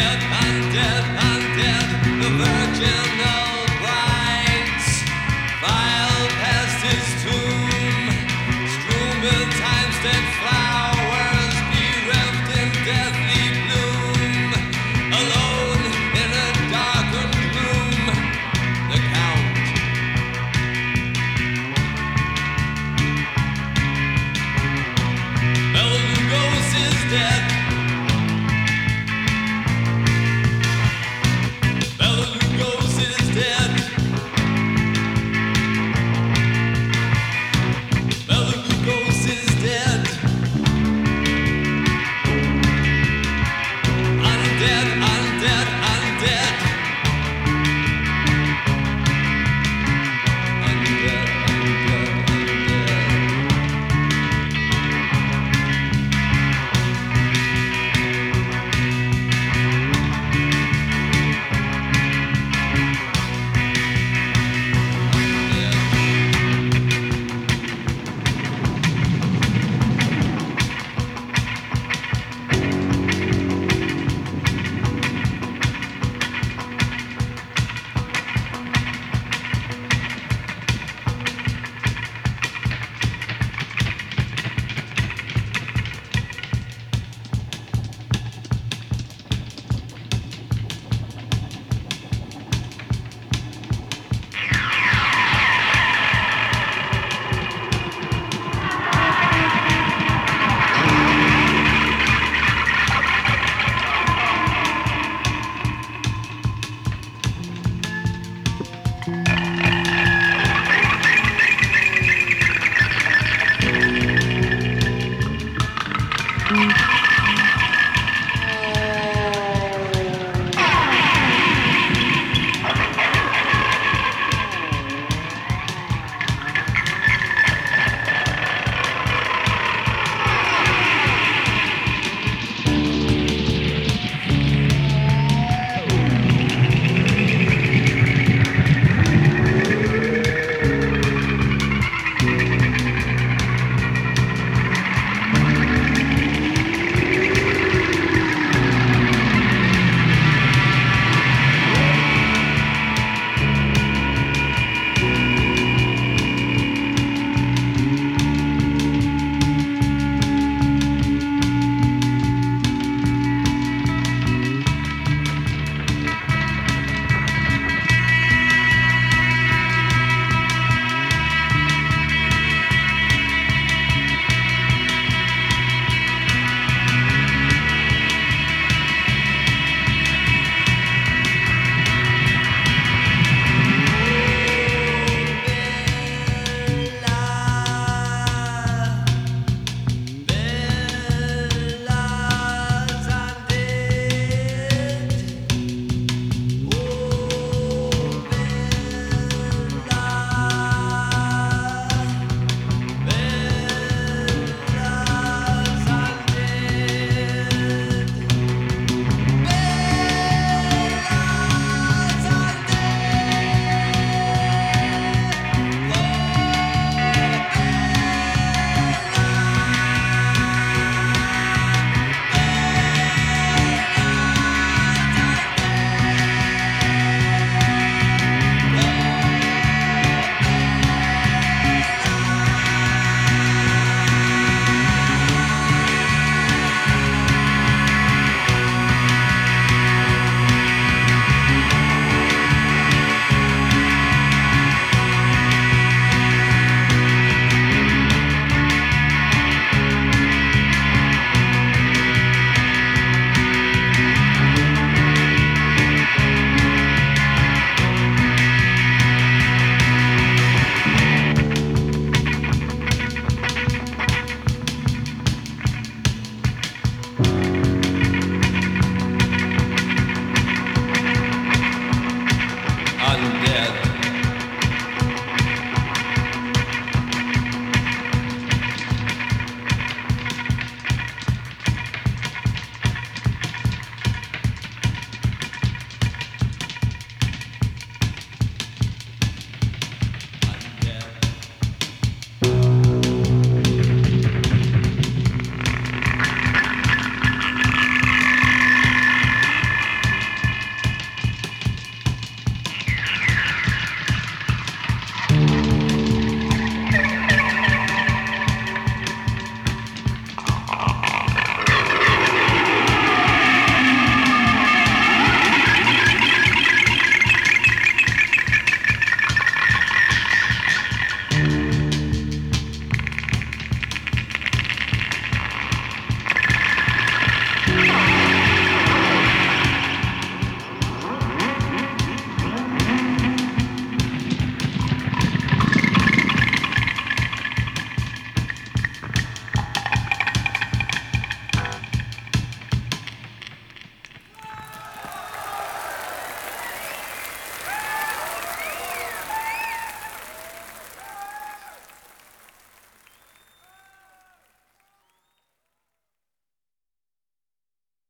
i'm dead. the virgin.